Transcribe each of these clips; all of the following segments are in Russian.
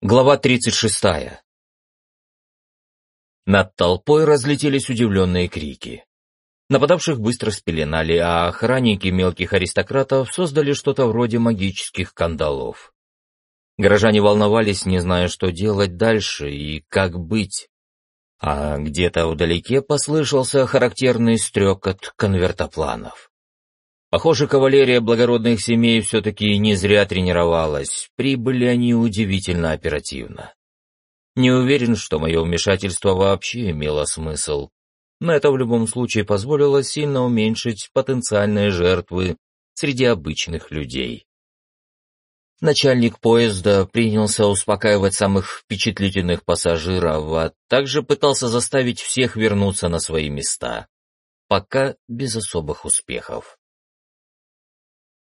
Глава 36. Над толпой разлетелись удивленные крики. Нападавших быстро спеленали, а охранники мелких аристократов создали что-то вроде магических кандалов. Горожане волновались, не зная, что делать дальше и как быть. А где-то вдалеке послышался характерный стрекот конвертопланов. Похоже, кавалерия благородных семей все-таки не зря тренировалась, прибыли они удивительно оперативно. Не уверен, что мое вмешательство вообще имело смысл, но это в любом случае позволило сильно уменьшить потенциальные жертвы среди обычных людей. Начальник поезда принялся успокаивать самых впечатлительных пассажиров, а также пытался заставить всех вернуться на свои места. Пока без особых успехов.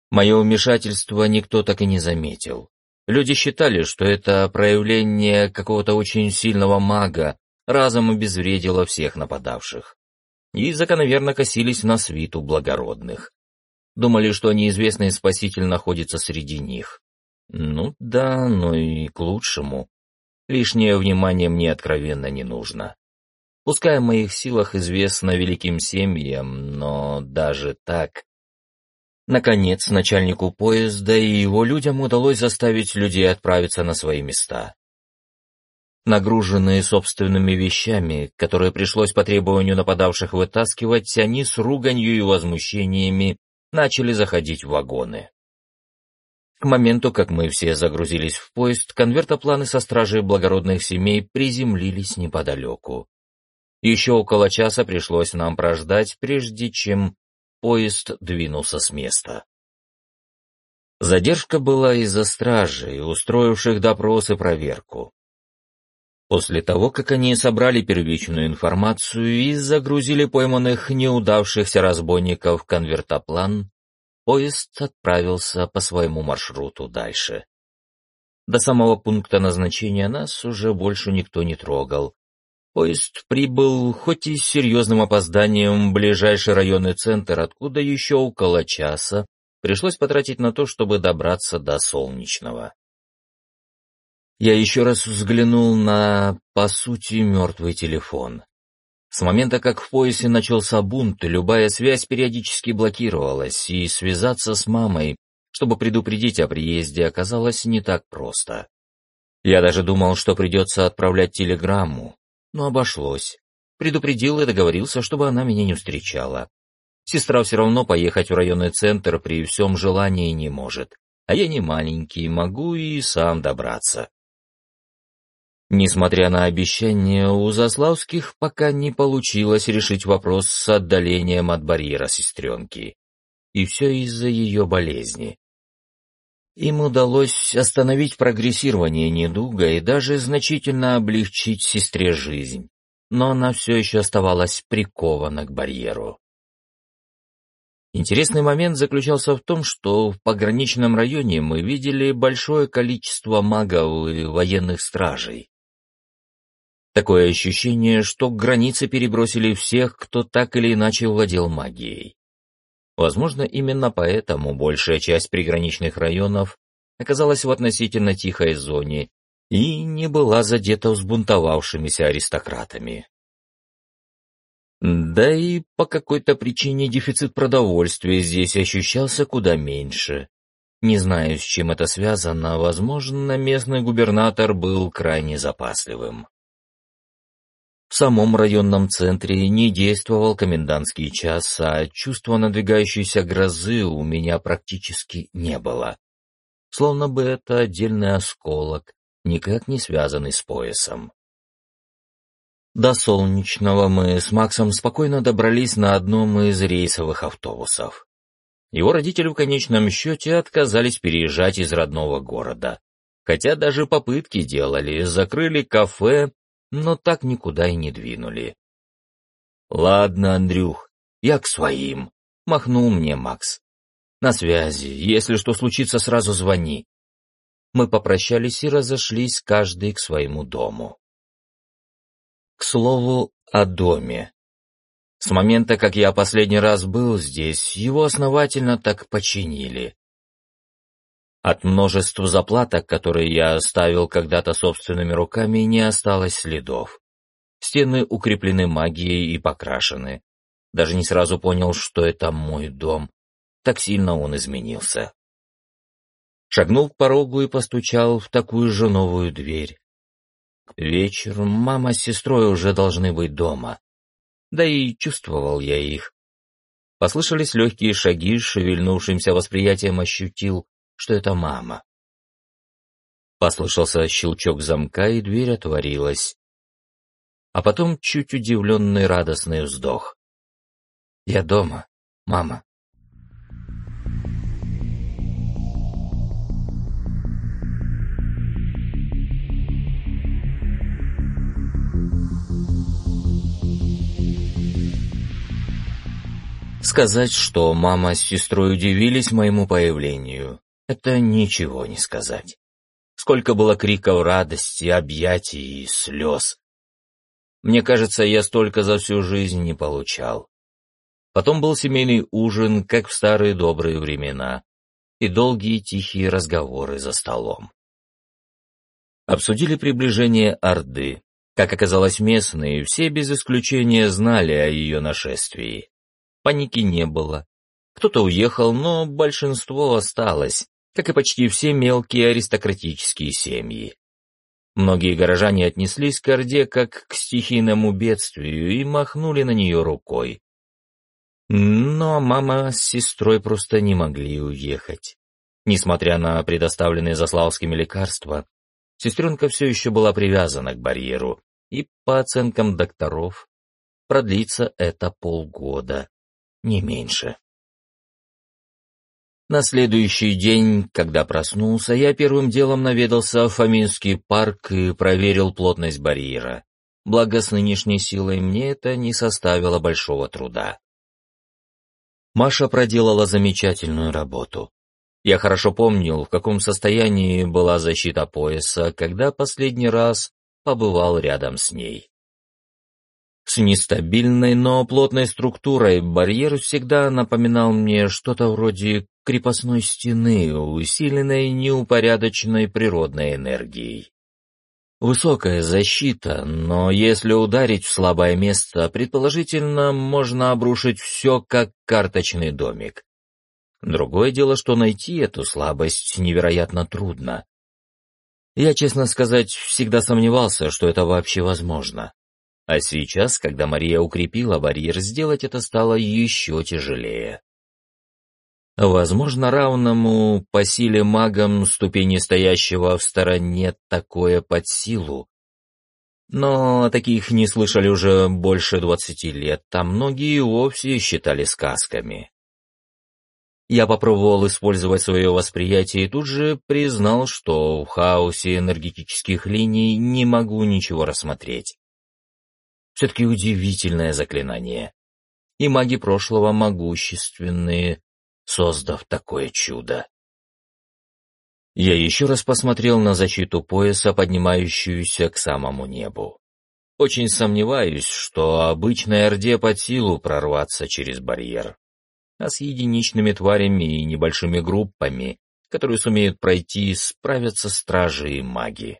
Мое вмешательство никто так и не заметил. Люди считали, что это проявление какого-то очень сильного мага разом обезвредило всех нападавших. И закономерно косились на свиту благородных. Думали, что неизвестный спаситель находится среди них. Ну да, но и к лучшему. Лишнее внимание мне откровенно не нужно. Пускай в моих силах известно великим семьям, но даже так Наконец, начальнику поезда и его людям удалось заставить людей отправиться на свои места. Нагруженные собственными вещами, которые пришлось по требованию нападавших вытаскивать, они с руганью и возмущениями начали заходить в вагоны. К моменту, как мы все загрузились в поезд, конвертопланы со стражей благородных семей приземлились неподалеку. Еще около часа пришлось нам прождать, прежде чем поезд двинулся с места. Задержка была из-за стражей, устроивших допрос и проверку. После того, как они собрали первичную информацию и загрузили пойманных неудавшихся разбойников в конвертоплан, поезд отправился по своему маршруту дальше. До самого пункта назначения нас уже больше никто не трогал, Поезд прибыл, хоть и с серьезным опозданием, в ближайший районный центр, откуда еще около часа пришлось потратить на то, чтобы добраться до Солнечного. Я еще раз взглянул на, по сути, мертвый телефон. С момента, как в поясе начался бунт, любая связь периодически блокировалась, и связаться с мамой, чтобы предупредить о приезде, оказалось не так просто. Я даже думал, что придется отправлять телеграмму, но обошлось. Предупредил и договорился, чтобы она меня не встречала. Сестра все равно поехать в районный центр при всем желании не может, а я не маленький, могу и сам добраться. Несмотря на обещание, у Заславских пока не получилось решить вопрос с отдалением от барьера сестренки. И все из-за ее болезни. Им удалось остановить прогрессирование недуга и даже значительно облегчить сестре жизнь, но она все еще оставалась прикована к барьеру. Интересный момент заключался в том, что в пограничном районе мы видели большое количество магов и военных стражей. Такое ощущение, что границы перебросили всех, кто так или иначе владел магией. Возможно, именно поэтому большая часть приграничных районов оказалась в относительно тихой зоне и не была задета взбунтовавшимися аристократами. Да и по какой-то причине дефицит продовольствия здесь ощущался куда меньше. Не знаю, с чем это связано, возможно, местный губернатор был крайне запасливым. В самом районном центре не действовал комендантский час, а чувства надвигающейся грозы у меня практически не было. Словно бы это отдельный осколок, никак не связанный с поясом. До Солнечного мы с Максом спокойно добрались на одном из рейсовых автобусов. Его родители в конечном счете отказались переезжать из родного города. Хотя даже попытки делали, закрыли кафе, но так никуда и не двинули. «Ладно, Андрюх, я к своим», — махнул мне Макс. «На связи, если что случится, сразу звони». Мы попрощались и разошлись каждый к своему дому. К слову, о доме. С момента, как я последний раз был здесь, его основательно так починили. От множества заплаток, которые я оставил когда-то собственными руками, не осталось следов. Стены укреплены магией и покрашены. Даже не сразу понял, что это мой дом. Так сильно он изменился. Шагнул к порогу и постучал в такую же новую дверь. К вечеру мама с сестрой уже должны быть дома. Да и чувствовал я их. Послышались легкие шаги, шевельнувшимся восприятием ощутил, что это мама. Послышался щелчок замка, и дверь отворилась. А потом чуть удивленный радостный вздох. «Я дома, мама». Сказать, что мама с сестрой удивились моему появлению, это ничего не сказать. Сколько было криков радости, объятий и слез. Мне кажется, я столько за всю жизнь не получал. Потом был семейный ужин, как в старые добрые времена, и долгие тихие разговоры за столом. Обсудили приближение Орды. Как оказалось, местные все без исключения знали о ее нашествии. Паники не было. Кто-то уехал, но большинство осталось, как и почти все мелкие аристократические семьи. Многие горожане отнеслись к Орде как к стихийному бедствию и махнули на нее рукой. Но мама с сестрой просто не могли уехать. Несмотря на предоставленные Заславскими лекарства, сестренка все еще была привязана к барьеру, и, по оценкам докторов, продлится это полгода не меньше. На следующий день, когда проснулся, я первым делом наведался в Фоминский парк и проверил плотность барьера. Благо, с нынешней силой мне это не составило большого труда. Маша проделала замечательную работу. Я хорошо помнил, в каком состоянии была защита пояса, когда последний раз побывал рядом с ней. С нестабильной, но плотной структурой барьер всегда напоминал мне что-то вроде крепостной стены, усиленной неупорядоченной природной энергией. Высокая защита, но если ударить в слабое место, предположительно, можно обрушить все, как карточный домик. Другое дело, что найти эту слабость невероятно трудно. Я, честно сказать, всегда сомневался, что это вообще возможно. А сейчас, когда Мария укрепила барьер, сделать это стало еще тяжелее. Возможно, равному по силе магам ступени стоящего в стороне такое под силу. Но таких не слышали уже больше двадцати лет, а многие вовсе считали сказками. Я попробовал использовать свое восприятие и тут же признал, что в хаосе энергетических линий не могу ничего рассмотреть. Все-таки удивительное заклинание. И маги прошлого могущественные, создав такое чудо. Я еще раз посмотрел на защиту пояса, поднимающуюся к самому небу. Очень сомневаюсь, что обычной Орде под силу прорваться через барьер. А с единичными тварями и небольшими группами, которые сумеют пройти, справятся стражи и маги.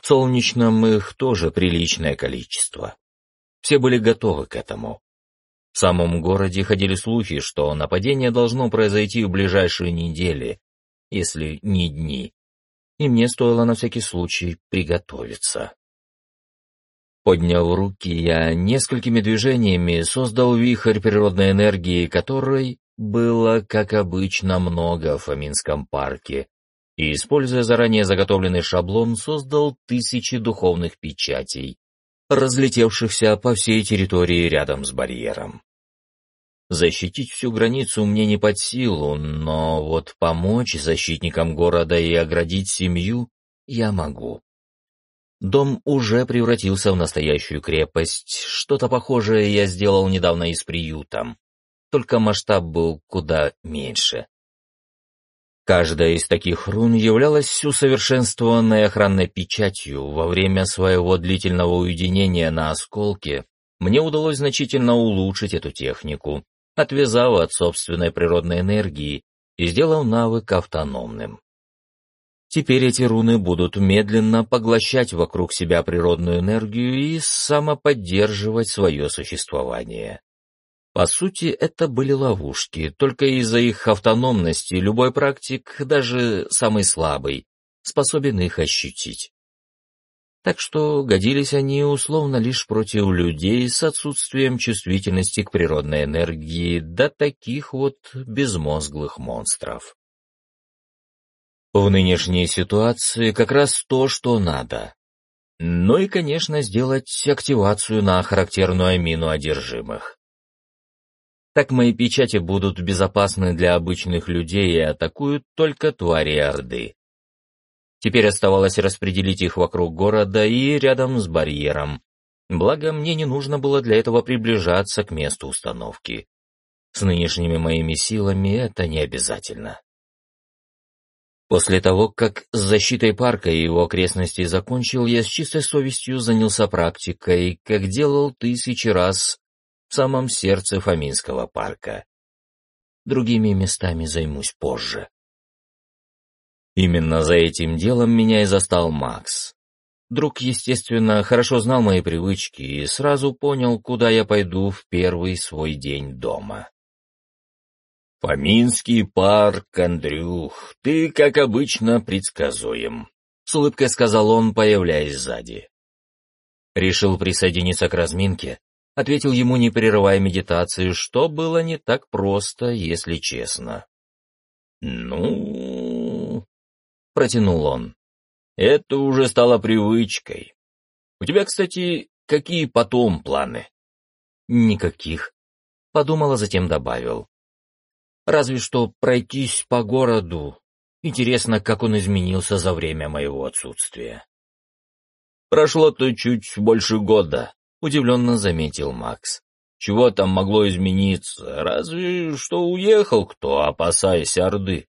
В Солнечном их тоже приличное количество. Все были готовы к этому. В самом городе ходили слухи, что нападение должно произойти в ближайшие недели, если не дни, и мне стоило на всякий случай приготовиться. Подняв руки, я несколькими движениями создал вихрь природной энергии, которой было, как обычно, много в Фоминском парке, и, используя заранее заготовленный шаблон, создал тысячи духовных печатей, разлетевшихся по всей территории рядом с барьером. Защитить всю границу мне не под силу, но вот помочь защитникам города и оградить семью я могу. Дом уже превратился в настоящую крепость, что-то похожее я сделал недавно и с приютом, только масштаб был куда меньше. Каждая из таких рун являлась усовершенствованной охранной печатью. Во время своего длительного уединения на осколке мне удалось значительно улучшить эту технику, отвязав от собственной природной энергии и сделав навык автономным. Теперь эти руны будут медленно поглощать вокруг себя природную энергию и самоподдерживать свое существование. По сути, это были ловушки, только из-за их автономности любой практик, даже самый слабый, способен их ощутить. Так что годились они условно лишь против людей с отсутствием чувствительности к природной энергии до таких вот безмозглых монстров. В нынешней ситуации как раз то, что надо. Ну и, конечно, сделать активацию на характерную амину одержимых. Так мои печати будут безопасны для обычных людей и атакуют только твари Орды. Теперь оставалось распределить их вокруг города и рядом с барьером. Благо, мне не нужно было для этого приближаться к месту установки. С нынешними моими силами это не обязательно. После того, как с защитой парка и его окрестностей закончил, я с чистой совестью занялся практикой, как делал тысячи раз в самом сердце Фоминского парка. Другими местами займусь позже. Именно за этим делом меня и застал Макс. Друг, естественно, хорошо знал мои привычки и сразу понял, куда я пойду в первый свой день дома. «Фоминский парк, Андрюх, ты, как обычно, предсказуем», — с улыбкой сказал он, появляясь сзади. Решил присоединиться к разминке, ответил ему, не прерывая медитацию, что было не так просто, если честно. «Ну...» — протянул он. «Это уже стало привычкой. У тебя, кстати, какие потом планы?» «Никаких», — подумал, а затем добавил. «Разве что пройтись по городу. Интересно, как он изменился за время моего отсутствия». «Прошло-то чуть больше года», — удивленно заметил Макс. «Чего там могло измениться? Разве что уехал кто, опасаясь Орды».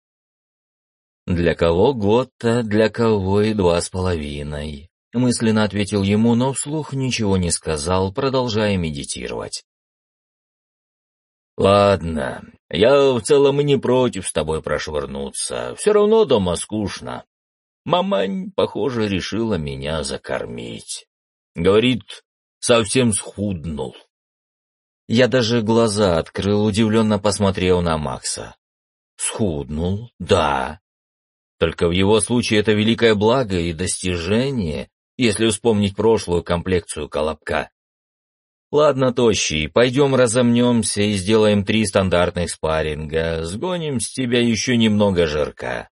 «Для кого год, а для кого и два с половиной», — мысленно ответил ему, но вслух ничего не сказал, продолжая медитировать. «Ладно, я в целом и не против с тобой прошвырнуться, все равно дома скучно. Мамань, похоже, решила меня закормить. Говорит, совсем схуднул. Я даже глаза открыл, удивленно посмотрел на Макса. Схуднул, да. Только в его случае это великое благо и достижение, если вспомнить прошлую комплекцию Колобка. Ладно, тощий, пойдем разомнемся и сделаем три стандартных спарринга, сгоним с тебя еще немного жирка.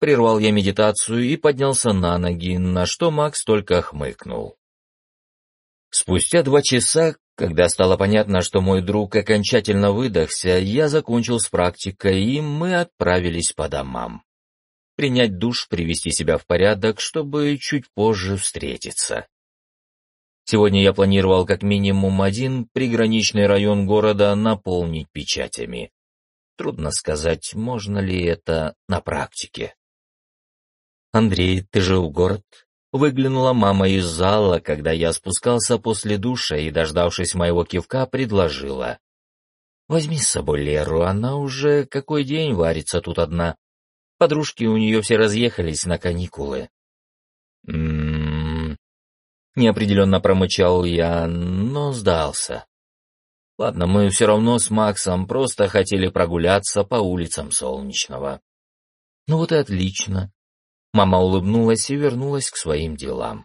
Прервал я медитацию и поднялся на ноги, на что Макс только хмыкнул. Спустя два часа, когда стало понятно, что мой друг окончательно выдохся, я закончил с практикой, и мы отправились по домам. Принять душ, привести себя в порядок, чтобы чуть позже встретиться. Сегодня я планировал как минимум один приграничный район города наполнить печатями. Трудно сказать, можно ли это на практике. «Андрей, ты же в город?» Выглянула мама из зала, когда я спускался после душа и, дождавшись моего кивка, предложила. «Возьми с собой Леру, она уже какой день варится тут одна. Подружки у нее все разъехались на каникулы». «М-м-м...» Неопределенно промычал я, но сдался. Ладно, мы все равно с Максом просто хотели прогуляться по улицам Солнечного. Ну вот и отлично. Мама улыбнулась и вернулась к своим делам.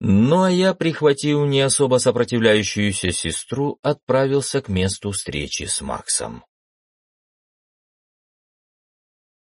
Ну а я, прихватив не особо сопротивляющуюся сестру, отправился к месту встречи с Максом.